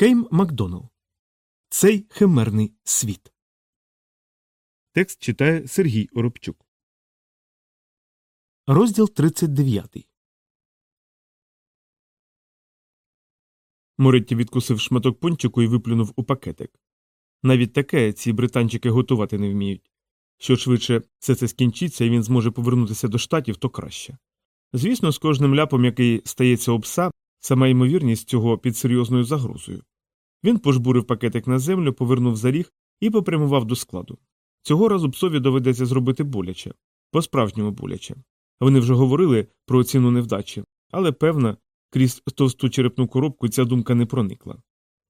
Кейм Макдоналл. Цей химерний світ. Текст читає Сергій Оробчук. Розділ 39. Моретті відкусив шматок пончику і виплюнув у пакетик. Навіть таке ці британчики готувати не вміють. Що швидше все це скінчиться і він зможе повернутися до штатів, то краще. Звісно, з кожним ляпом, який стається об пса, сама ймовірність цього під серйозною загрозою. Він пожбурив пакетик на землю, повернув за ріг і попрямував до складу. Цього разу псові доведеться зробити боляче, по справжньому боляче. Вони вже говорили про ціну невдачі, але певно, крізь товсту черепну коробку ця думка не проникла.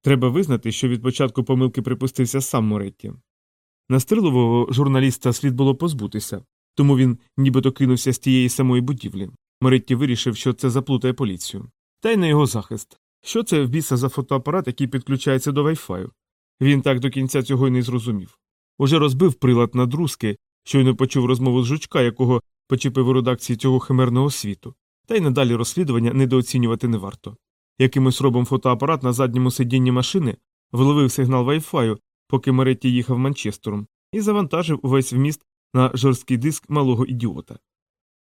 Треба визнати, що від початку помилки припустився сам Моретті. Настирливого журналіста слід було позбутися, тому він нібито кинувся з тієї самої будівлі. Моретті вирішив, що це заплутає поліцію. Та й на його захист. Що це в біса за фотоапарат, який підключається до вайфаю? Він так до кінця цього й не зрозумів. Уже розбив прилад на друзки, щойно почув розмову з жучка, якого почепив у редакції цього химерного світу, та й надалі розслідування недооцінювати не варто. Якимось робом фотоапарат на задньому сидінні машини вловив сигнал вайфаю, поки Моретті їхав Манчестером, і завантажив увесь вміст на жорсткий диск малого ідіота.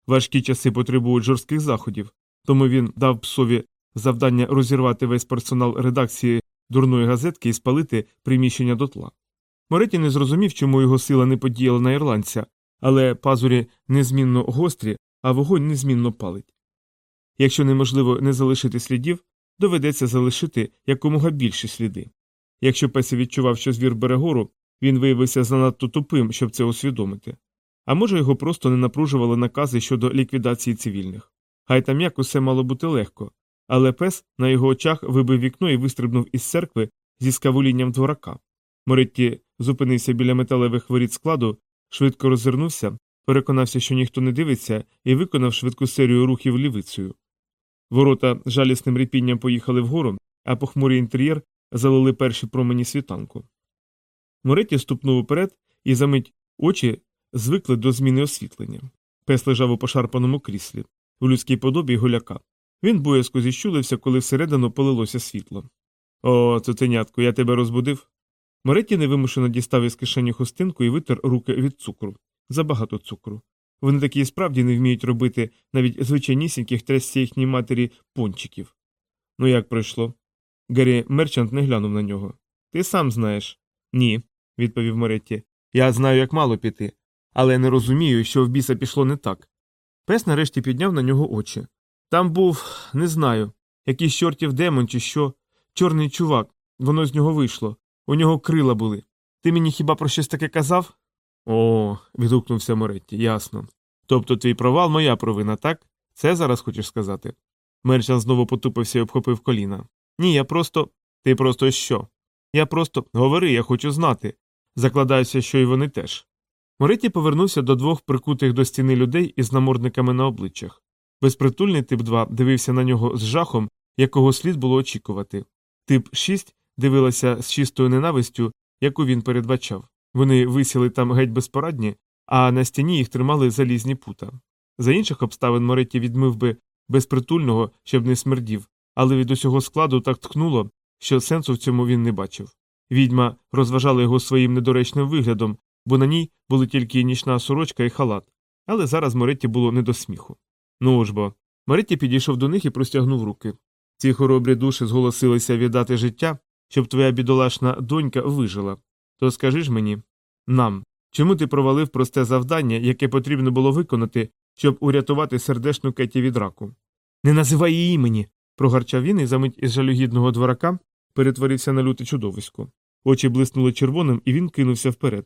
Важкі часи потребують жорстких заходів, тому він дав псові завдання розірвати весь персонал редакції дурної газетки і спалити приміщення дотла. Моретті не зрозумів, чому його сила не подіяла на ірландця, але пазурі незмінно гострі, а вогонь незмінно палить. Якщо неможливо не залишити слідів, доведеться залишити якомога більші сліди. Якщо Песі відчував, що звір бере гору, він виявився занадто тупим, щоб це усвідомити. А може, його просто не напружували накази щодо ліквідації цивільних. Хай там як усе мало бути легко, але пес на його очах вибив вікно і вистрибнув із церкви зі скавулінням дворака. Моретті зупинився біля металевих воріт складу, швидко розвернувся, переконався, що ніхто не дивиться, і виконав швидку серію рухів лівицею. Ворота жалісним ріпінням поїхали вгору, а похмурий інтер'єр залили перші промені світанку. Моретті ступнув уперед і замить очі звикли до зміни освітлення. Пес лежав у пошарпаному кріслі, у людській подобі голяка. Він боязко зіщулився, коли всередину полилося світло. О, цуценятку, я тебе розбудив. Моретті невимушено дістав із кишені хустинку і витер руки від цукру. Забагато цукру. Вони такі і справді не вміють робити навіть звичайнісіньких трясся їхній матері пончиків. Ну як пройшло? Гаррі Мерчант не глянув на нього. Ти сам знаєш. Ні, відповів Моретті. Я знаю, як мало піти, але не розумію, що в біса пішло не так. Пес нарешті підняв на нього очі. Там був, не знаю, якийсь чортів демон, чи що, чорний чувак, воно з нього вийшло, у нього крила були. Ти мені хіба про щось таке казав? О, відгукнувся Моретті, ясно. Тобто твій провал моя провина, так? Це зараз хочеш сказати? Мерчан знову потупився і обхопив коліна. Ні, я просто. Ти просто що? Я просто говори, я хочу знати. Закладаюся, що й вони теж. Моретті повернувся до двох прикутих до стіни людей із намордниками на обличчях. Безпритульний тип 2 дивився на нього з жахом, якого слід було очікувати. Тип 6 дивилася з чистою ненавистю, яку він передбачав. Вони висіли там геть безпорадні, а на стіні їх тримали залізні пута. За інших обставин Моретті відмив би безпритульного, щоб не смердів, але від усього складу так ткнуло, що сенсу в цьому він не бачив. Відьма розважала його своїм недоречним виглядом, бо на ній були тільки нічна сорочка і халат, але зараз Моретті було не до сміху. Ну ж бо. Моретті підійшов до них і простягнув руки. Ці хоробрі душі зголосилися віддати життя, щоб твоя бідолашна донька вижила. То скажи ж мені нам, чому ти провалив просте завдання, яке потрібно було виконати, щоб урятувати сердешну Кеті від раку? Не називай її імені. прогарчав він і замить із жалюгідного дворака перетворився на люте чудовисько. Очі блиснули червоним, і він кинувся вперед.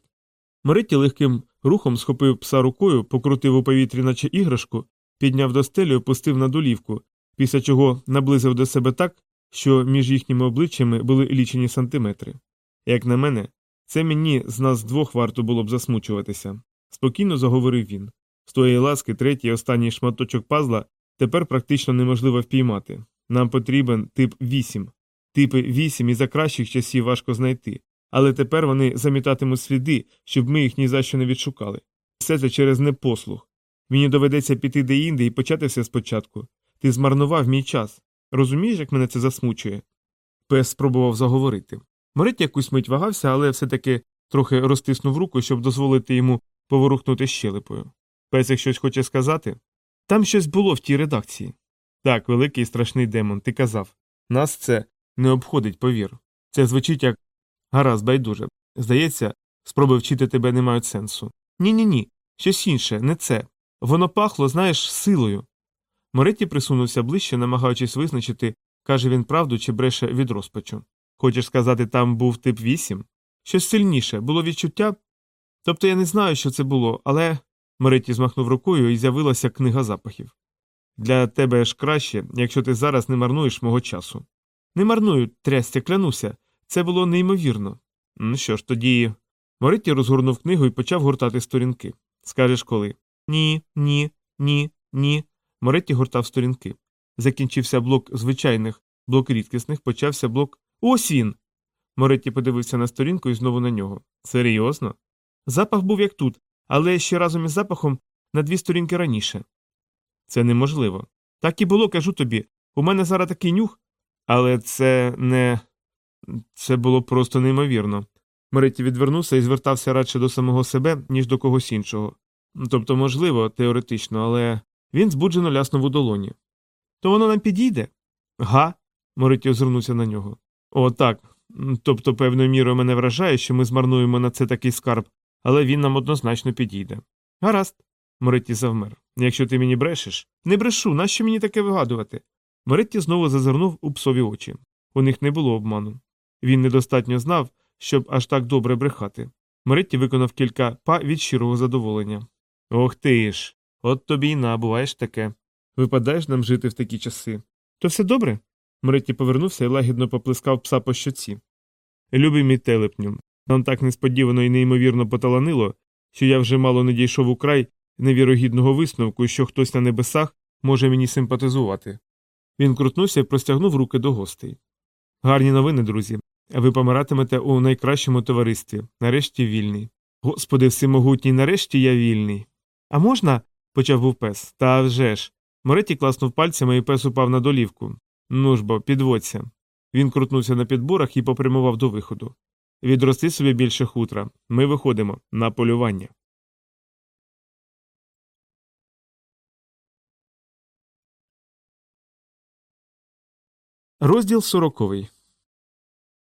Моретті легким рухом схопив пса рукою, покрутив у повітрі, наче іграшку, підняв до стелі, опустив на долівку, після чого наблизив до себе так, що між їхніми обличчями були лічені сантиметри. Як на мене, це мені з нас двох варто було б засмучуватися, спокійно заговорив він. З тої ласки, третій останній шматочок пазла тепер практично неможливо впіймати. Нам потрібен тип 8. Типи 8 і за кращих часів важко знайти, але тепер вони замітатимуть сліди, щоб ми їх ні за що не відшукали. Все це через непослух. Мені доведеться піти деінде і почати все спочатку. Ти змарнував мій час. Розумієш, як мене це засмучує? Пес спробував заговорити. Моретті якусь мить вагався, але все таки трохи розтиснув руку, щоб дозволити йому поворухнути щелепою. Песик щось хоче сказати? Там щось було в тій редакції. Так, великий і страшний демон, ти казав. Нас це не обходить, повір. Це звучить як гаразд, байдуже. Здається, спроби вчити тебе не мають сенсу. Ні ні ні, щось інше, не це. Воно пахло, знаєш, силою. Моретті присунувся ближче, намагаючись визначити, каже він правду чи бреше від розпачу. Хочеш сказати, там був тип 8? Щось сильніше, було відчуття. Тобто я не знаю, що це було, але. Моретті змахнув рукою і з'явилася книга запахів. Для тебе ж краще, якщо ти зараз не марнуєш мого часу. Не марную, трястя, клянуся. Це було неймовірно. Ну що ж, тоді. Моретті розгорнув книгу і почав гуртати сторінки. Скажеш коли? Ні, ні, ні, ні. Моретті гуртав сторінки. Закінчився блок звичайних, блок рідкісних, почався блок. Ось він. Моретті подивився на сторінку і знову на нього. Серйозно? Запах був як тут, але ще разом із запахом на дві сторінки раніше. Це неможливо. Так і було, кажу тобі. У мене зараз такий нюх, але це не. Це було просто неймовірно. Моретті відвернувся і звертався радше до самого себе, ніж до когось іншого. Тобто, можливо, теоретично, але він збуджено ляснув у долоні. То воно нам підійде? Га. Моретті озирнувся на нього. О, так. Тобто, певною мірою мене вражає, що ми змарнуємо на це такий скарб, але він нам однозначно підійде. Гаразд. Моретті завмер. Якщо ти мені брешеш, не брешу, нащо мені таке вигадувати? Моретті знову зазирнув у псові очі. У них не було обману. Він недостатньо знав, щоб аж так добре брехати. Моретті виконав кілька па від щирого задоволення. Ох ти ж. От тобі й набуваєш таке. Випадаєш нам жити в такі часи. То все добре? Моретті повернувся і лагідно поплескав пса по щоці. Любий мій телепню, нам так несподівано і неймовірно поталанило, що я вже мало не дійшов у край невірогідного висновку, що хтось на небесах може мені симпатизувати. Він крутнувся і простягнув руки до гостей. Гарні новини, друзі. Ви помиратимете у найкращому товаристві, нарешті вільний. Господи, всемогутній, нарешті я вільний. А можна? почав був пес. Та вже ж. Мореті класнув пальцями і пес упав на долівку. Ну ж бо, підводься. Він крутнувся на підборах і попрямував до виходу. Відрости собі більше хутра. Ми виходимо на полювання. Розділ сороковий.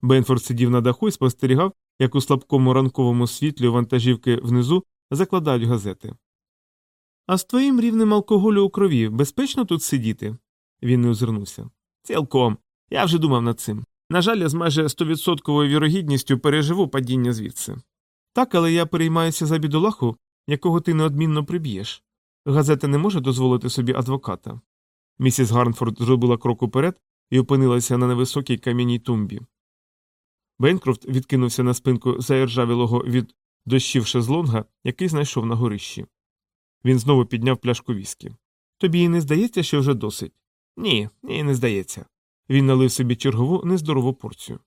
Бенфорд сидів на даху і спостерігав, як у слабкому ранковому світлі вантажівки внизу закладають газети. А з твоїм рівнем алкоголю у крові безпечно тут сидіти? Він не озирнувся. Цілком. Я вже думав над цим. На жаль, я з майже стовідсотковою вірогідністю переживу падіння звідси. Так, але я переймаюся за бідолаху, якого ти неодмінно приб'єш. Газета не може дозволити собі адвоката. Місіс Гарнфорд зробила крок уперед і опинилася на невисокій кам'яній тумбі. Бенкрофт відкинувся на спинку заіржавілого від дощів шезлонга, який знайшов на горищі. Він знову підняв пляшку віскі. Тобі і не здається, що вже досить? Ні, ні, не здається. Він налив собі чергову нездорову порцію.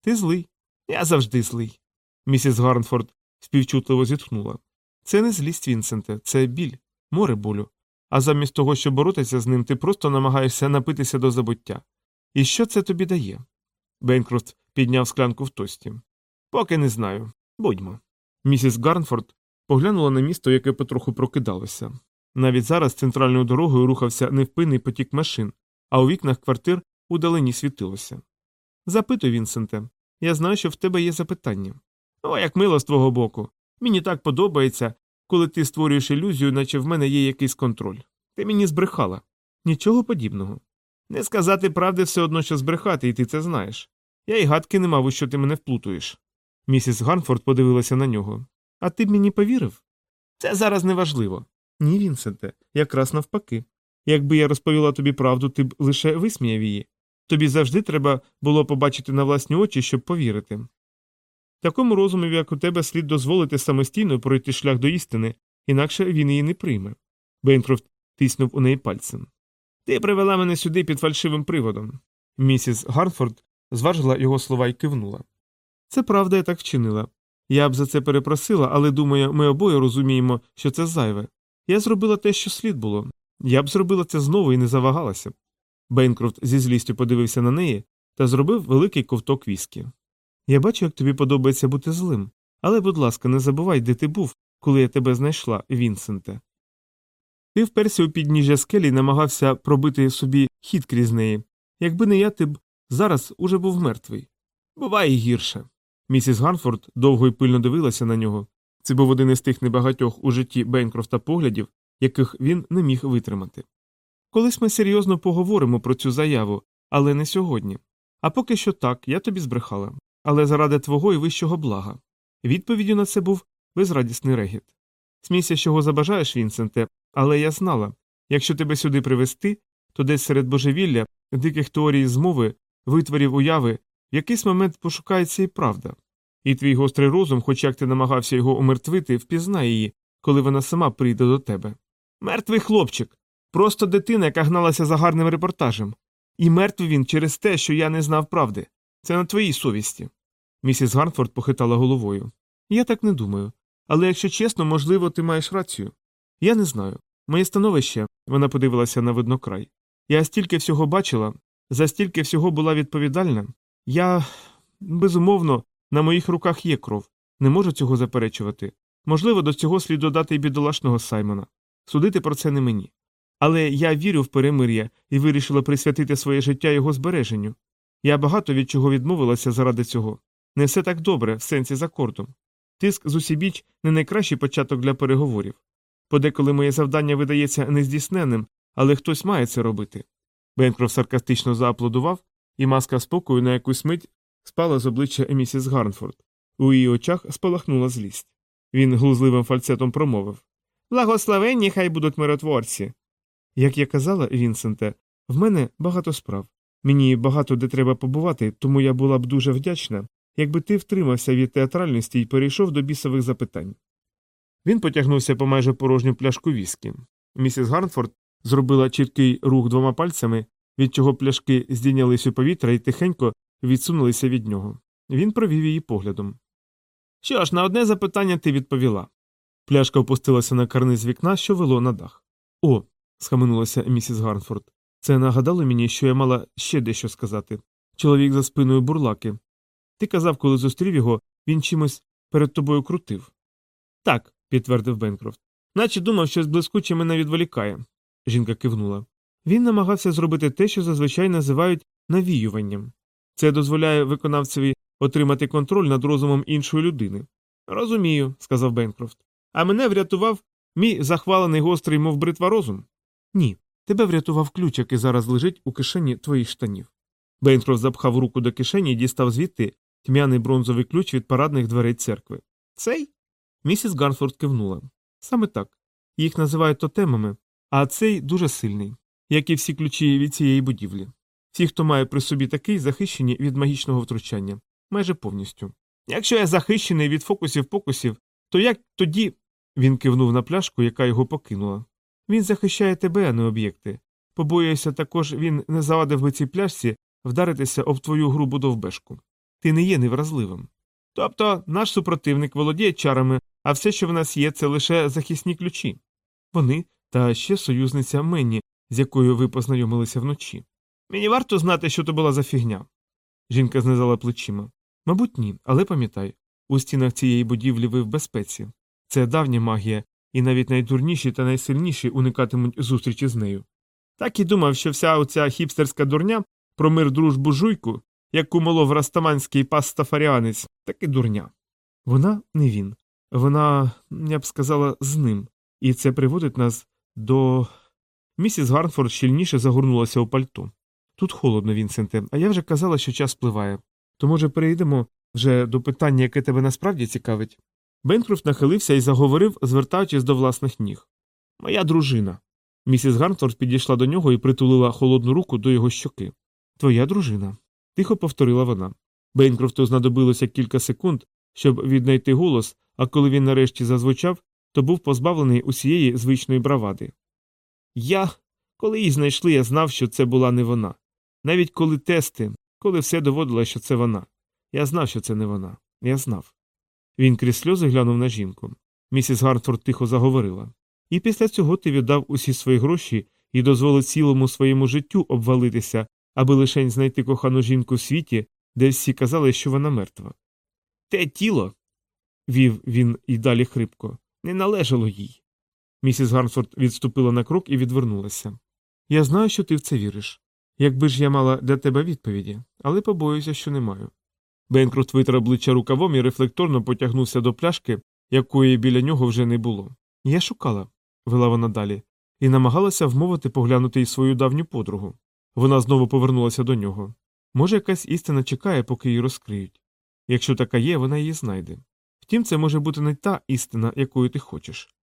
Ти злий. Я завжди злий. Місіс Гарнфорд співчутливо зітхнула. Це не злість, Вінсенте, це біль, море болю. А замість того, щоб боротися з ним, ти просто намагаєшся напитися до забуття. І що це тобі дає? Бенкрофт підняв склянку в тості. Поки не знаю. Будьмо. Місіс Гарнфорд поглянула на місто, яке потроху прокидалося. Навіть зараз центральною дорогою рухався невпинний потік машин, а у вікнах квартир удалені світилося. Запитуй, Вінсенте, я знаю, що в тебе є запитання. О, як мило з твого боку. Мені так подобається, коли ти створюєш ілюзію, наче в мене є якийсь контроль. Ти мені збрехала. Нічого подібного. Не сказати правди все одно, що збрехати, і ти це знаєш. Я й гадки не мав, у що ти мене вплутуєш. Місіс Гарнфорд подивилася на нього. А ти б мені повірив? Це зараз неважливо. Ні, Вінсенте, якраз навпаки. Якби я розповіла тобі правду, ти б лише висміяв її. Тобі завжди треба було побачити на власні очі, щоб повірити. Такому розумові, як у тебе, слід дозволити самостійно пройти шлях до істини, інакше він її не прийме. Бейнкрофт тиснув у неї пальцем. Ти привела мене сюди під фальшивим приводом. Місіс Гарнфорд зважила його слова і кивнула. Це правда, я так вчинила. Я б за це перепросила, але думаю, ми обоє розуміємо, що це зайве. Я зробила те, що слід було. Я б зробила це знову і не завагалася. Бейнкрофт зі злістю подивився на неї, та зробив великий ковток віскі. Я бачу, як тобі подобається бути злим, але, будь ласка, не забувай, де ти був, коли я тебе знайшла, Вінсенте. Ти вперся у підніжжя скелі і намагався пробити собі хід крізь неї. Якби не я, ти б зараз уже був мертвий. Буває гірше. Місіс Гарфорд довго й пильно дивилася на нього. Це був один із тих небагатьох у житті Бенкрофта поглядів, яких він не міг витримати. Колись ми серйозно поговоримо про цю заяву, але не сьогодні. А поки що так, я тобі збрехала. Але заради твого і вищого блага. Відповіддю на це був безрадісний регіт. Смійся, чого забажаєш, Вінсенте, але я знала якщо тебе сюди привезти, то десь серед божевілля, диких теорій змови, витворів уяви, в якийсь момент пошукається і правда. І твій гострий розум, хоч як ти намагався його умертвити, впізнає її, коли вона сама прийде до тебе. Мертвий хлопчик. Просто дитина, яка гналася за гарним репортажем. І мертвий він через те, що я не знав правди. Це на твоїй совісті. Місіс Гарнфорд похитала головою. Я так не думаю. Але якщо чесно, можливо, ти маєш рацію. Я не знаю. Моє становище, вона подивилася на виднокрай. Я стільки всього бачила, за стільки всього була відповідальна. Я, безумовно, на моїх руках є кров, не можу цього заперечувати. Можливо, до цього слід додати й бідолашного Саймона. Судити про це не мені. Але я вірю в перемир'я і вирішила присвятити своє життя його збереженню. Я багато від чого відмовилася заради цього. Не все так добре, в сенсі за кордом. Тиск з усібіч не найкращий початок для переговорів. Подеколи моє завдання видається нездійсненним, але хтось має це робити. Бенкроф саркастично зааплодував, і маска спокою на якусь мить спала з обличчя місіс Гарнфорд. У її очах спалахнула злість. Він глузливим фальцетом промовив Благословенні хай будуть миротворці. Як я казала, Вінсенте, в мене багато справ. Мені багато де треба побувати, тому я була б дуже вдячна, якби ти втримався від театральності і перейшов до бісових запитань. Він потягнувся по майже порожню пляшку віскі. Місіс Гарнфорд зробила чіткий рух двома пальцями, від чого пляшки здійнялись у повітря і тихенько відсунулися від нього. Він провів її поглядом. Що ж, на одне запитання ти відповіла. Пляшка опустилася на карниз вікна, що вело на дах. О, схаменулася місіс Гарнфорд. Це нагадало мені, що я мала ще дещо сказати. Чоловік за спиною бурлаки. Ти казав, коли зустрів його, він чимось перед тобою крутив. Так, підтвердив Бенкрофт. Наче думав, що блискуче мене відволікає. Жінка кивнула. Він намагався зробити те, що зазвичай називають навіюванням. Це дозволяє виконавцеві отримати контроль над розумом іншої людини. Розумію, сказав Бенкрофт. А мене врятував мій захвалений гострий, мов бритва розум? Ні. Тебе врятував ключ, який зараз лежить у кишені твоїх штанів. Бейнкрофт запхав руку до кишені і дістав звідти тьмяний бронзовий ключ від парадних дверей церкви. Цей? Місіс Гарнфорд кивнула. Саме так. Їх називають тотемами, а цей дуже сильний, як і всі ключі від цієї будівлі. Всі, хто має при собі такий, захищені від магічного втручання, майже повністю. Якщо я захищений від фокусів покусів, то як тоді. Він кивнув на пляшку, яка його покинула. Він захищає тебе, а не об'єкти. Побоююся, також він не завадив би цій пляшці вдаритися об твою грубу довбешку. Ти не є невразливим. Тобто наш супротивник володіє чарами, а все, що в нас є, це лише захисні ключі. Вони та ще союзниця Менні, з якою ви познайомилися вночі. Мені варто знати, що то була за фігня. Жінка знизала плечима. Мабуть, ні, але пам'ятай, у стінах цієї будівлі ви в безпеці. Це давня магія, і навіть найдурніші та найсильніші уникатимуть зустрічі з нею. Так і думав, що вся оця хіпстерська дурня про мир дружбу жуйку, яку молов растаманський пастафаріанець, так і дурня. Вона не він. Вона, я б сказала, з ним, і це приводить нас до. Місіс Гарнфорд щільніше загорнулася у пальто. Тут холодно, Вінсенте, а я вже казала, що час спливає. То, може, перейдемо вже до питання, яке тебе насправді цікавить. Бенкрофт нахилився і заговорив, звертаючись до власних ніг. Моя дружина. Місіс Гарнфорд підійшла до нього і притулила холодну руку до його щоки. Твоя дружина. тихо повторила вона. Бейнкрофту знадобилося кілька секунд, щоб віднайти голос, а коли він нарешті зазвучав, то був позбавлений усієї звичної бравади. Я, коли її знайшли, я знав, що це була не вона. Навіть коли тести, коли все доводило, що це вона. Я знав, що це не вона. Я знав. Він крізь сльози глянув на жінку. Місіс Гартфорд тихо заговорила. І після цього ти віддав усі свої гроші і дозволив цілому своєму життю обвалитися, аби лишень знайти кохану жінку в світі, де всі казали, що вона мертва. Те тіло, вів він і далі хрипко, не належало їй. Місіс Гарнсфорд відступила на крок і відвернулася. Я знаю, що ти в це віриш. Якби ж я мала для тебе відповіді, але побоюся, що не маю. Бенкрофт витер обличчя рукавом і рефлекторно потягнувся до пляшки, якої біля нього вже не було. Я шукала, вела вона далі, і намагалася вмовити поглянути й свою давню подругу. Вона знову повернулася до нього. Може, якась істина чекає, поки її розкриють. Якщо така є, вона її знайде. Втім, це може бути не та істина, якою ти хочеш.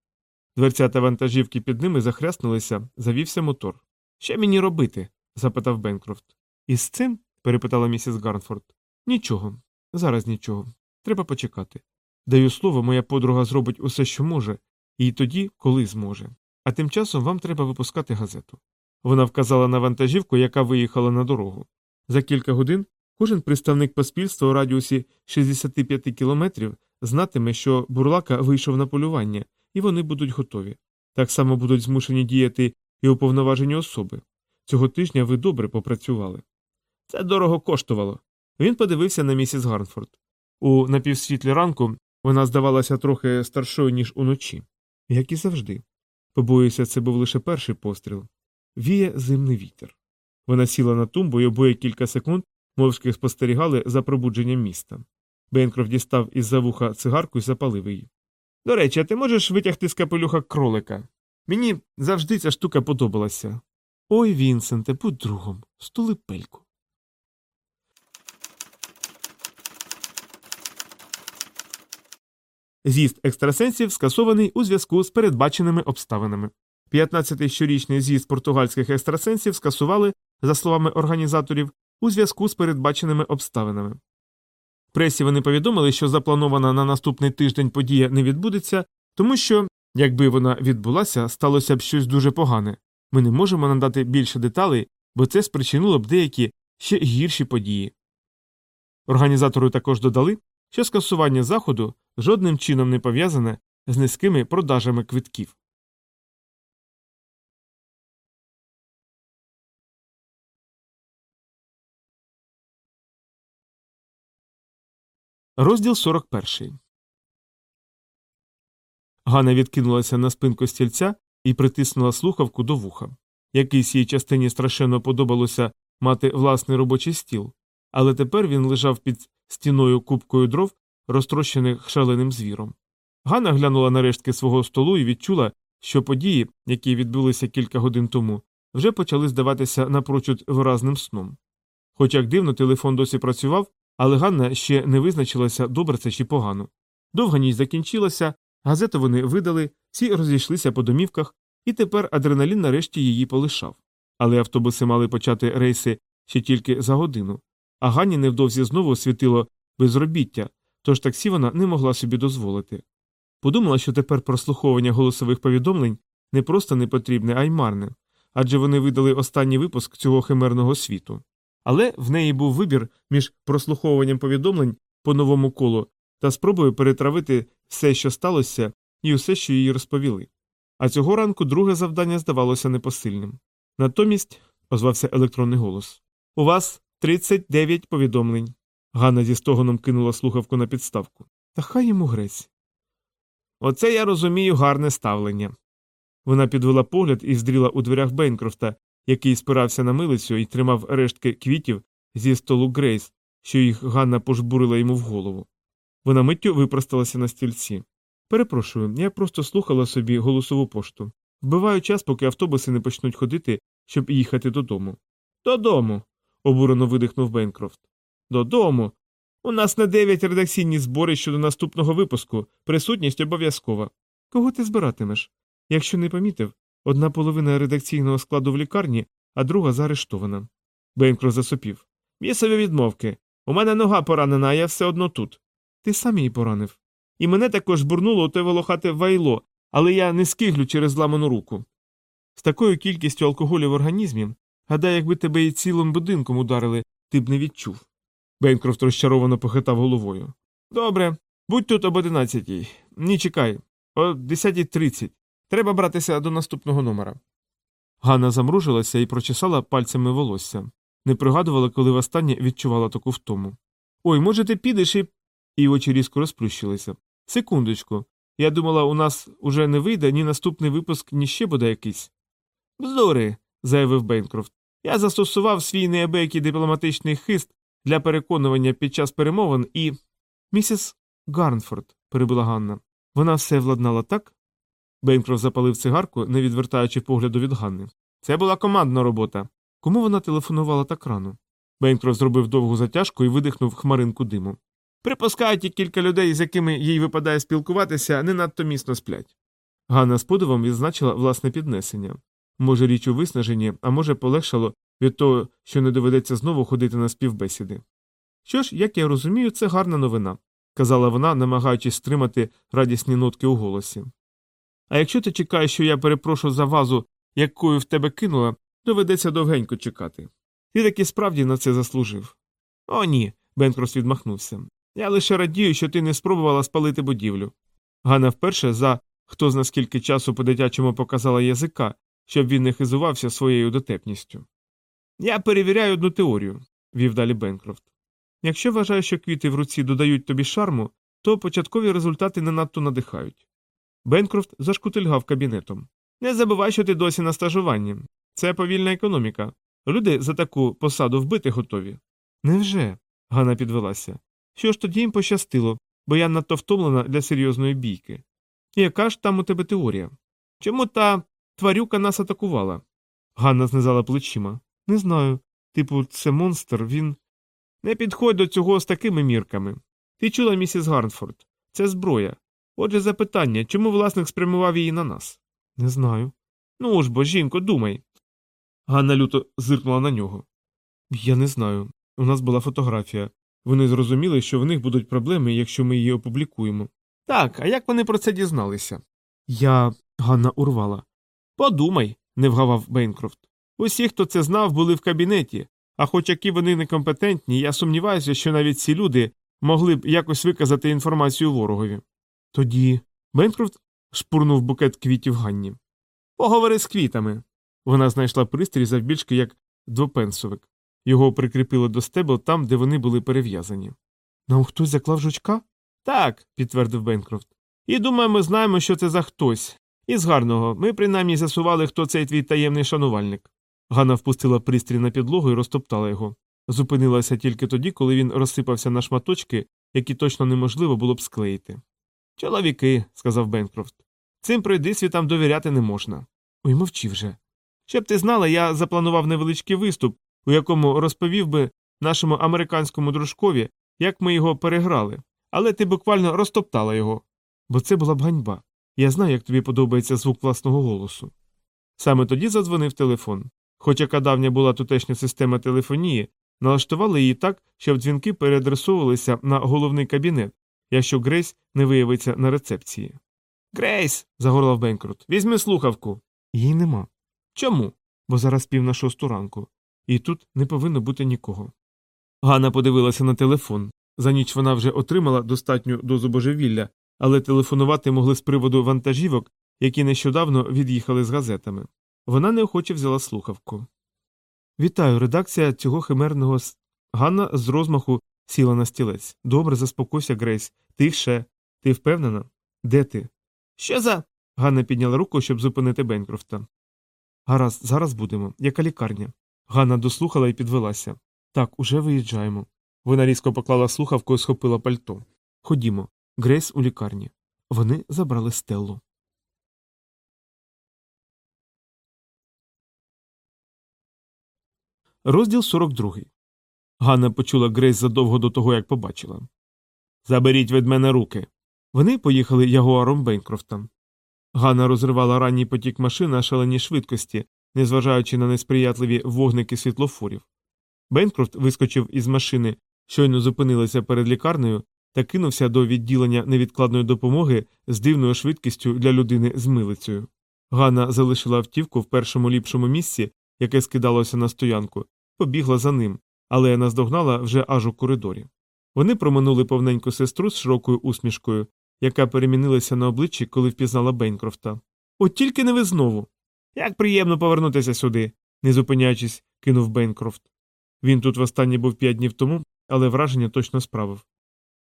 Дверцята вантажівки під ними захряснулися, завівся мотор. Що мені робити? запитав Бенкрофт. Із цим? перепитала місіс Гарнфорд. Нічого. Зараз нічого. Треба почекати. Даю слово, моя подруга зробить усе, що може, і тоді, коли зможе. А тим часом вам треба випускати газету. Вона вказала на вантажівку, яка виїхала на дорогу. За кілька годин кожен представник поспільства у радіусі 65 кілометрів знатиме, що бурлака вийшов на полювання, і вони будуть готові. Так само будуть змушені діяти і уповноважені особи. Цього тижня ви добре попрацювали. Це дорого коштувало. Він подивився на місіс Гарнфорд. У напівсвітлі ранку вона здавалася трохи старшою, ніж уночі. Як і завжди. Побоюся, це був лише перший постріл. Віє зимний вітер. Вона сіла на тумбу і обоє кілька секунд мовчки спостерігали за пробудженням міста. Бенкроф дістав із за вуха цигарку і запалив її. До речі, а ти можеш витягти з капелюха кролика? Мені завжди ця штука подобалася. Ой, Вінсенте, будь другом, стули пельку. З'їзд екстрасенсів скасований у зв'язку з передбаченими обставинами. 15-й щорічний з'їзд португальських екстрасенсів скасували, за словами організаторів, у зв'язку з передбаченими обставинами. Пресі вони повідомили, що запланована на наступний тиждень подія не відбудеться, тому що, якби вона відбулася, сталося б щось дуже погане. Ми не можемо надати більше деталей, бо це спричинило б деякі ще гірші події. Організатори також додали, що скасування заходу жодним чином не пов'язане з низькими продажами квитків. Розділ 41 Ганна відкинулася на спинку стільця і притиснула слухавку до вуха. Якийсь її частині страшенно подобалося мати власний робочий стіл, але тепер він лежав під стіною кубкою дров, розтрощених шаленим звіром. Ганна глянула на рештки свого столу і відчула, що події, які відбулися кілька годин тому, вже почали здаватися напрочуд виразним сном. Хоч як дивно, телефон досі працював, але Ганна ще не визначилася, добре це чи погано. Довга ніч закінчилася, газету вони видали, всі розійшлися по домівках, і тепер адреналін нарешті її полишав. Але автобуси мали почати рейси ще тільки за годину, а Ганні невдовзі знову світило безробіття, тож таксі вона не могла собі дозволити. Подумала, що тепер прослуховування голосових повідомлень не просто не потрібне, а й марне, адже вони видали останній випуск цього химерного світу. Але в неї був вибір між прослуховуванням повідомлень по новому колу та спробою перетравити все, що сталося, і усе, що їй розповіли. А цього ранку друге завдання здавалося непосильним. Натомість озвався електронний голос У вас 39 повідомлень. Ганна зі стогоном кинула слухавку на підставку. Та хай йому грець. Оце я розумію гарне ставлення. Вона підвела погляд і здріла у дверях Бейнкрофта, який спирався на милицю і тримав рештки квітів зі столу Грейс, що їх Ганна пожбурила йому в голову. Вона миттю випросталася на стільці. Перепрошую, я просто слухала собі голосову пошту. Вбиваю час, поки автобуси не почнуть ходити, щоб їхати додому. Додому. обурено видихнув Бенкрофт. Додому. У нас на дев'ять редакційні збори щодо наступного випуску, присутність обов'язкова. Кого ти збиратимеш? Якщо не помітив, одна половина редакційного складу в лікарні, а друга заарештована. Бенкрофт засопів. Місові відмовки. У мене нога поранена, а я все одно тут. Ти сам її поранив. І мене також бурнуло у те волохате вайло, але я не скиглю через зламану руку. З такою кількістю алкоголю в організмі, гадаю, якби тебе і цілим будинком ударили, ти б не відчув. Бенкрофт розчаровано похитав головою. Добре, будь тут об одинадцятій. Ні, чекай, о десятій тридцять. Треба братися до наступного номера. Ганна замружилася і прочесала пальцями волосся. Не пригадувала, коли востаннє відчувала таку втому. Ой, може, ти підеш і. І очі різко розплющилися. Секундочку. Я думала, у нас уже не вийде ні наступний випуск, ні ще буде якийсь. Бздури, заявив Бейнкрофт. Я застосував свій неабиякий дипломатичний хист для переконування під час перемовин і. Місіс Гарнфорд, перебила Ганна. Вона все владнала так? Бейнкрофт запалив цигарку, не відвертаючи погляду від Ганни. Це була командна робота. Кому вона телефонувала так рано? Бейнкрофт зробив довгу затяжку і видихнув хмаринку диму. Припускаю, ті кілька людей, з якими їй випадає спілкуватися, не надто міцно сплять. Ганна з подивом відзначила власне піднесення. Може, річ у виснаженні, а може, полегшало від того, що не доведеться знову ходити на співбесіди. Що ж, як я розумію, це гарна новина, казала вона, намагаючись стримати радісні нотки у голосі. А якщо ти чекаєш, що я перепрошу за вазу, якою в тебе кинула, доведеться довгенько чекати. Ти таки справді на це заслужив. О, ні. Бенкрос відмахнувся. Я лише радію, що ти не спробувала спалити будівлю. Ганна вперше за хто зна скільки часу по дитячому показала язика, щоб він не хизувався своєю дотепністю. Я перевіряю одну теорію, вів далі Бенкрофт. Якщо вважаєш, що квіти в руці додають тобі шарму, то початкові результати не надто надихають. Бенкрофт зашкутильгав кабінетом. Не забувай, що ти досі на стажуванні. Це повільна економіка. Люди за таку посаду вбити готові. Невже? Ганна підвелася. Що ж тоді їм пощастило, бо я надто втомлена для серйозної бійки. Яка ж там у тебе теорія? Чому та тварюка нас атакувала? Ганна знизала плечима. Не знаю. Типу, це монстр, він. Не підходь до цього з такими мірками. Ти чула, місіс Гарнфорд. Це зброя. Отже, запитання, чому власник спрямував її на нас? Не знаю. Ну ж бо, жінко, думай. Ганна люто зиркнула на нього. Я не знаю. У нас була фотографія. Вони зрозуміли, що в них будуть проблеми, якщо ми її опублікуємо. Так, а як вони про це дізналися? Я. Ганна урвала. Подумай, не вгавав Бейнкрофт. Усі, хто це знав, були в кабінеті, а хоч які вони некомпетентні, я сумніваюся, що навіть ці люди могли б якось виказати інформацію ворогові. Тоді Бенкрофт шпурнув букет квітів Ганні. Поговори з квітами. Вона знайшла пристрій завбільшки як двопенсовик. Його прикріпили до стебел там, де вони були перев'язані. Нам хтось заклав жучка? Так, підтвердив Бенкрофт. І думаю, ми знаємо, що це за хтось. Із гарного, ми принаймні з'ясували, хто цей твій таємний шанувальник. Ганна впустила пристрій на підлогу і розтоптала його. Зупинилася тільки тоді, коли він розсипався на шматочки, які точно неможливо було б склеїти. Чоловіки, сказав Бенкрофт, цим пройдисвітам довіряти не можна. Ой, мовчи вже. Щоб ти знала, я запланував невеличкий виступ, у якому розповів би нашому американському дружкові, як ми його переграли, але ти буквально розтоптала його. Бо це була б ганьба. Я знаю, як тобі подобається звук власного голосу. Саме тоді задзвонив телефон. Хоч яка давня була тутешня система телефонії, налаштували її так, щоб дзвінки переадресовувалися на головний кабінет, якщо Грейс не виявиться на рецепції. Грейс. загорлав Бенкрут, візьми слухавку. Її нема. Чому? Бо зараз пів на шосту ранку, і тут не повинно бути нікого. Ганна подивилася на телефон. За ніч вона вже отримала достатню дозу божевілля, але телефонувати могли з приводу вантажівок, які нещодавно від'їхали з газетами. Вона неохоче взяла слухавку. Вітаю, редакція цього химерного. Ганна з розмаху сіла на стілець. Добре, заспокойся, Грейс. Тихше. Ти впевнена? Де ти? Що за. Ганна підняла руку, щоб зупинити Бенкрофта. Гаразд, зараз будемо. Яка лікарня? Ганна дослухала і підвелася. Так, уже виїжджаємо. Вона різко поклала слухавку і схопила пальто. Ходімо. Грейс у лікарні. Вони забрали стеллу. Розділ 42. Ганна почула Грейс задовго до того, як побачила. Заберіть від мене руки. Вони поїхали ягуаром Бейнкрофта. Ганна розривала ранній потік машин на шаленій швидкості, незважаючи на несприятливі вогники світлофорів. Бейнкрофт вискочив із машини, щойно зупинилися перед лікарнею та кинувся до відділення невідкладної допомоги з дивною швидкістю для людини з милицею. Ганна залишила автівку в першому ліпшому місці, яке скидалося на стоянку, побігла за ним, але наздогнала вже аж у коридорі. Вони проминули повненьку сестру з широкою усмішкою, яка перемінилася на обличчі, коли впізнала Бейнкрофта. От тільки не ви знову. Як приємно повернутися сюди, не зупиняючись, кинув Бейнкрофт. Він тут востаннє був п'ять днів тому, але враження точно справив.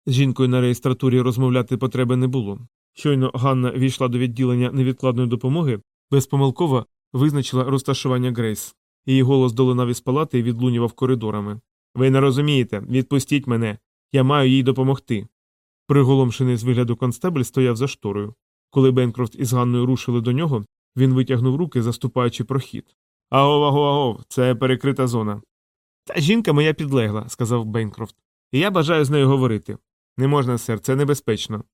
З жінкою на реєстратурі розмовляти потреби не було. Щойно Ганна війшла до відділення невідкладної допомоги, безпомилково визначила розташування Грейс. Її голос долинав із палати і відлунював коридорами. Ви не розумієте, відпустіть мене. Я маю їй допомогти. Приголомшений з вигляду констебль стояв за шторою. Коли Бенкрофт із Ганною рушили до нього, він витягнув руки, заступаючи прохід. Агов, агов, агов, це перекрита зона. Та жінка моя підлегла, сказав Бенкрофт. І я бажаю з нею говорити. Не можна, сер, це небезпечно.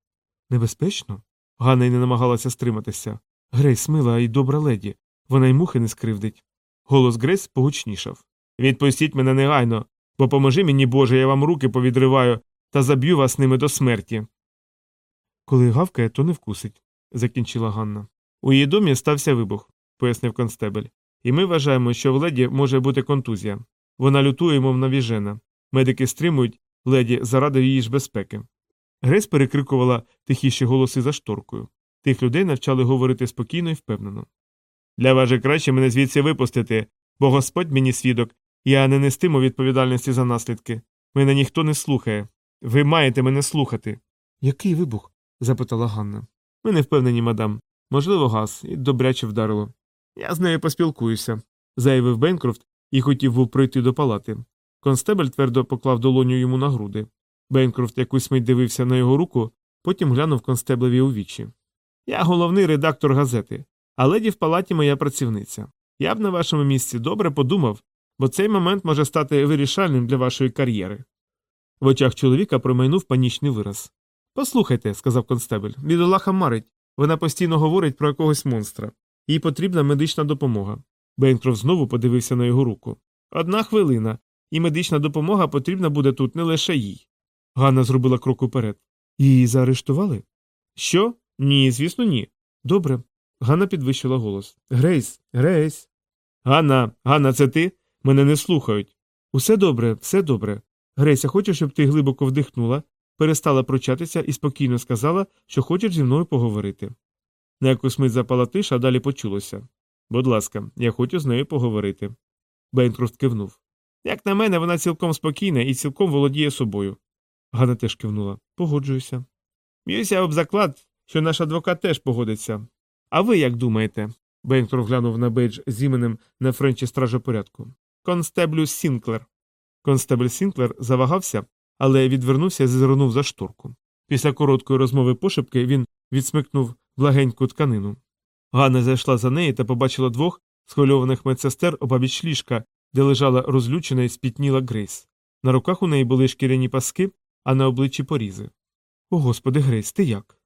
Небезпечно? Ганна й не намагалася стриматися. Грейс, мила і добра леді. Вона й мухи не скривдить. Голос Грейс погучнішав. Відпустіть мене негайно, бо поможи мені, Боже, я вам руки повідриваю та заб'ю вас ними до смерті. Коли гавкає, то не вкусить, закінчила Ганна. У її домі стався вибух, пояснив констебель, і ми вважаємо, що в леді може бути контузія. Вона лютує, мов навіжена. Медики стримують леді заради її ж безпеки. Грейс перекрикувала тихіші голоси за шторкою. Тих людей навчали говорити спокійно і впевнено. Для вас же краще мене звідси випустити, бо Господь мені свідок, я не нестиму відповідальності за наслідки. Мене ніхто не слухає. Ви маєте мене слухати. Який вибух? запитала Ганна. Ми не впевнені, мадам. Можливо, газ, і добряче вдарило. Я з нею поспілкуюся, заявив Бенкрофт і хотів був пройти до палати. Констебель твердо поклав долоню йому на груди. Бенкрофт якусь мить дивився на його руку, потім глянув констеблеві у вічі. Я головний редактор газети, а леді в палаті моя працівниця. Я б на вашому місці добре подумав, бо цей момент може стати вирішальним для вашої кар'єри. В очах чоловіка промайнув панічний вираз. Послухайте, сказав констебель, бідолаха марить. Вона постійно говорить про якогось монстра. Їй потрібна медична допомога. Бенкроф знову подивився на його руку. Одна хвилина, і медична допомога потрібна буде тут не лише їй. Ганна зробила крок уперед. Її заарештували? Що? Ні, звісно, ні. Добре. Ганна підвищила голос. Грейс, Грейс. Ганна, Ганна, це ти? Мене не слухають. Усе добре, все добре. Грейся, хочу, щоб ти глибоко вдихнула, перестала пручатися і спокійно сказала, що хочеш зі мною поговорити. На якусь мить запала тиша, а далі почулося. Будь ласка, я хочу з нею поговорити. Бейнкрофт кивнув. Як на мене, вона цілком спокійна і цілком володіє собою. Ганна теж кивнула. Погоджуюся. Б'юся об заклад, що наш адвокат теж погодиться. А ви як думаєте? Бенкрофт глянув на бейдж з іменем на френчі стражопорядку. Констеблю Сінклер. Констебль Сінклер завагався, але відвернувся і зазирнув за шторку. Після короткої розмови пошепки він відсмикнув благеньку тканину. Ганна зайшла за неї та побачила двох схвильованих медсестер обабіч ліжка, де лежала розлючена і спітніла Грейс. На руках у неї були шкіряні паски, а на обличчі порізи. О, господи, Грейс, ти як?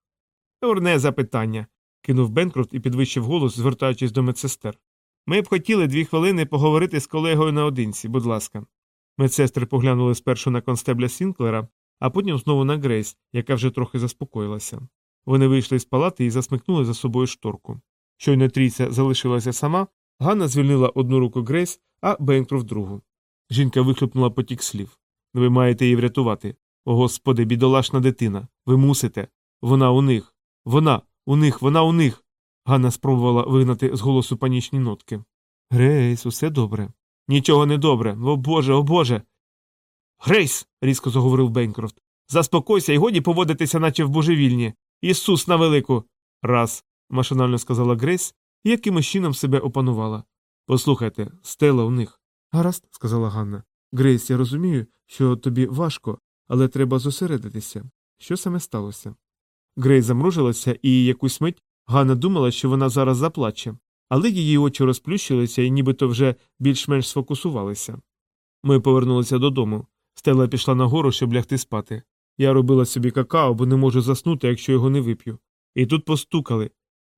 Дурне запитання. Кинув Бенкрофт і підвищив голос, звертаючись до медсестер. Ми б хотіли дві хвилини поговорити з колегою наодинці, будь ласка. Медсестри поглянули спершу на констебля Сінклера, а потім знову на Грейс, яка вже трохи заспокоїлася. Вони вийшли з палати і засмикнули за собою шторку. Щойно трійця залишилася сама, Ганна звільнила одну руку Грейс, а Бенкрофт другу. Жінка вихлюпнула потік слів. Ви маєте її врятувати. О, господи, бідолашна дитина. Ви мусите. Вона у них. Вона у них, вона у них. Ганна спробувала вигнати з голосу панічні нотки. Грейс, усе добре. Нічого не добре. О Боже, о Боже. Грейс. різко заговорив Бенкрофт. Заспокойся і годі поводитися, наче в божевільні. Ісус на велику. Раз. машинально сказала Грейс і якимось чином себе опанувала. Послухайте, стела у них. Гаразд, сказала Ганна. Грейс, я розумію, що тобі важко, але треба зосередитися. Що саме сталося? Грейс замружилася, і якусь мить Ганна думала, що вона зараз заплаче, але її очі розплющилися і нібито вже більш-менш сфокусувалися. Ми повернулися додому. Стела пішла нагору, щоб лягти спати. Я робила собі какао, бо не можу заснути, якщо його не вип'ю. І тут постукали.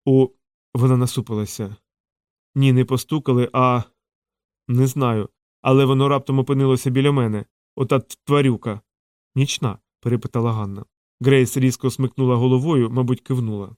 О, вона насупилася. Ні, не постукали, а. Не знаю. Але воно раптом опинилося біля мене. Ота тварюка. Нічна? перепитала Ганна. Грейс різко смикнула головою, мабуть, кивнула.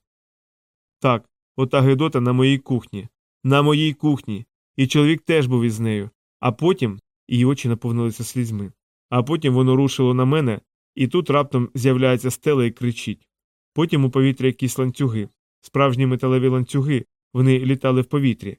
Так, ота Гедота на моїй кухні. На моїй кухні. І чоловік теж був із нею. А потім її очі наповнилися слізьми. А потім воно рушило на мене, і тут раптом з'являється стела і кричить. Потім у повітря якісь ланцюги. Справжні металеві ланцюги, вони літали в повітрі.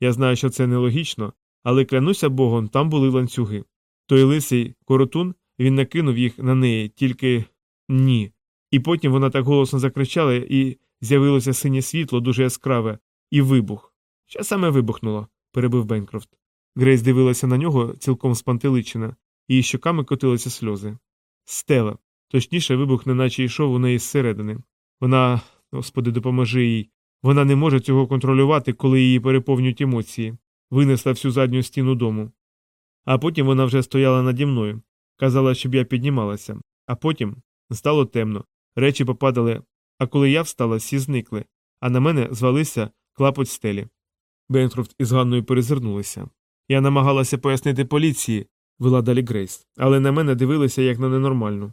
Я знаю, що це нелогічно, але клянуся богом, там були ланцюги. Той лисий коротун він накинув їх на неї, тільки ні. І потім вона так голосно закричала, і з'явилося синє світло, дуже яскраве, і вибух. Що саме вибухнуло? перебив Бенкрофт. Грейс дивилася на нього цілком спантеличена, її щоками котилися сльози. Стела. Точніше, вибух неначе йшов у неї зсередини. Вона, господи, допоможи їй. Вона не може цього контролювати, коли її переповнюють емоції. Винесла всю задню стіну дому. А потім вона вже стояла наді мною, казала, щоб я піднімалася, а потім стало темно, речі попадали, а коли я встала, всі зникли, а на мене звалився клапоть стелі. Бенкрофт із Ганною перезирнулися. Я намагалася пояснити поліції, вела далі Грейс, але на мене дивилися як на ненормальну.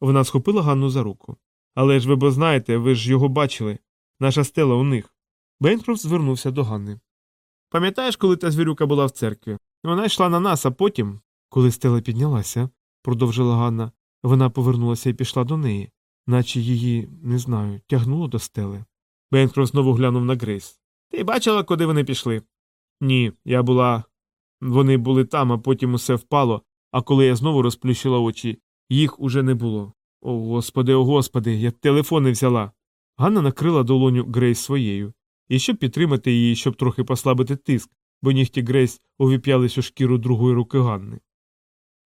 Вона схопила Ганну за руку. Але ж ви бо знаєте, ви ж його бачили. Наша стела у них. Бенкрофт звернувся до Ганни. Пам'ятаєш, коли та звірюка була в церкві? Вона йшла на нас, а потім. Коли стела піднялася, продовжила Ганна, вона повернулася і пішла до неї, наче її, не знаю, тягнуло до стели. Бенкрофт знову глянув на Грейс. Ти бачила, куди вони пішли? Ні, я була. Вони були там, а потім усе впало, а коли я знову розплющила очі, їх уже не було. О, господи, о господи, я телефон не взяла. Ганна накрила долоню Грейс своєю, і щоб підтримати її, щоб трохи послабити тиск, бо нігті Грейс увіп'ялись у шкіру другої руки Ганни.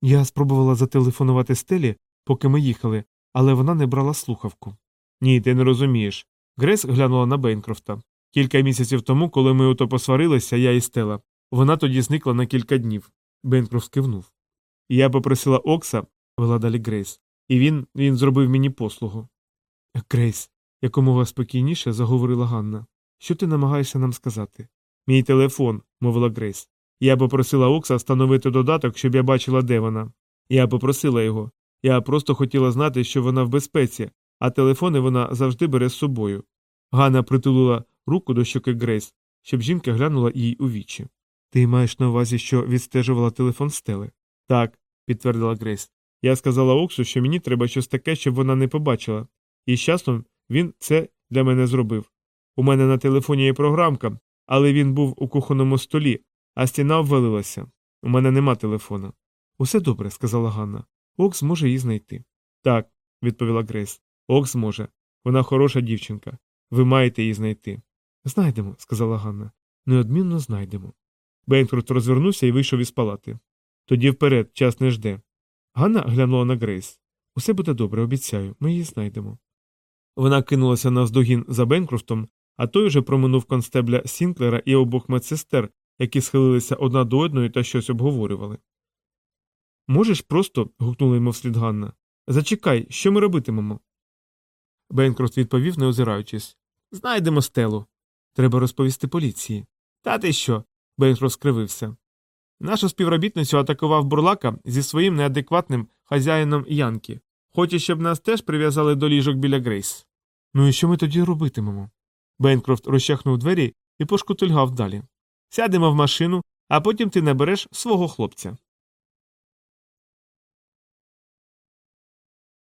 Я спробувала зателефонувати Стеллі, поки ми їхали, але вона не брала слухавку. Ні, ти не розумієш. Грейс глянула на Бенкрофта. Кілька місяців тому, коли ми ото посварилися, я і Стелла. Вона тоді зникла на кілька днів. Бенкрофт кивнув. Я попросила Окса, вела далі Грейс, і він він зробив мені послугу. Грейс, якомога спокійніше заговорила Ганна. Що ти намагаєшся нам сказати? Мій телефон, мовила Грейс. Я попросила Окса встановити додаток, щоб я бачила, де вона. Я попросила його. Я просто хотіла знати, що вона в безпеці, а телефони вона завжди бере з собою. Ганна притулила руку до щоки Грейс, щоб жінка глянула їй у вічі. Ти маєш на увазі, що відстежувала телефон стели? Так, підтвердила Грейс. Я сказала Оксу, що мені треба щось таке, щоб вона не побачила. І з часом він це для мене зробив. У мене на телефоні є програмка, але він був у кухонному столі, а стіна обвалилася. У мене нема телефона. Усе добре, сказала Ганна. Окс може її знайти. Так, відповіла Грейс. Окс може. Вона хороша дівчинка. Ви маєте її знайти. Знайдемо, сказала Ганна. Неодмінно знайдемо. Бейнкрут розвернувся і вийшов із палати. Тоді вперед, час не жде. Ганна глянула на Грейс. Усе буде добре, обіцяю, ми її знайдемо. Вона кинулася навздогін за Бенкрофтом, а той уже проминув констебля Сінклера і обох медсестер, які схилилися одна до одної та щось обговорювали. Можеш просто. гукнула йому вслід Ганна. Зачекай, що ми робитимемо? Бенкрофт відповів, не озираючись. Знайдемо стелу. Треба розповісти поліції. Та ти що? Бенкрофт скривився. Нашу співробітницю атакував бурлака зі своїм неадекватним хазяїном Янки. Хоче, щоб нас теж прив'язали до ліжок біля Грейс. Ну і що ми тоді робитимемо? Бенкрофт розчахнув двері і пошкутильгав далі. Сядемо в машину, а потім ти набереш свого хлопця.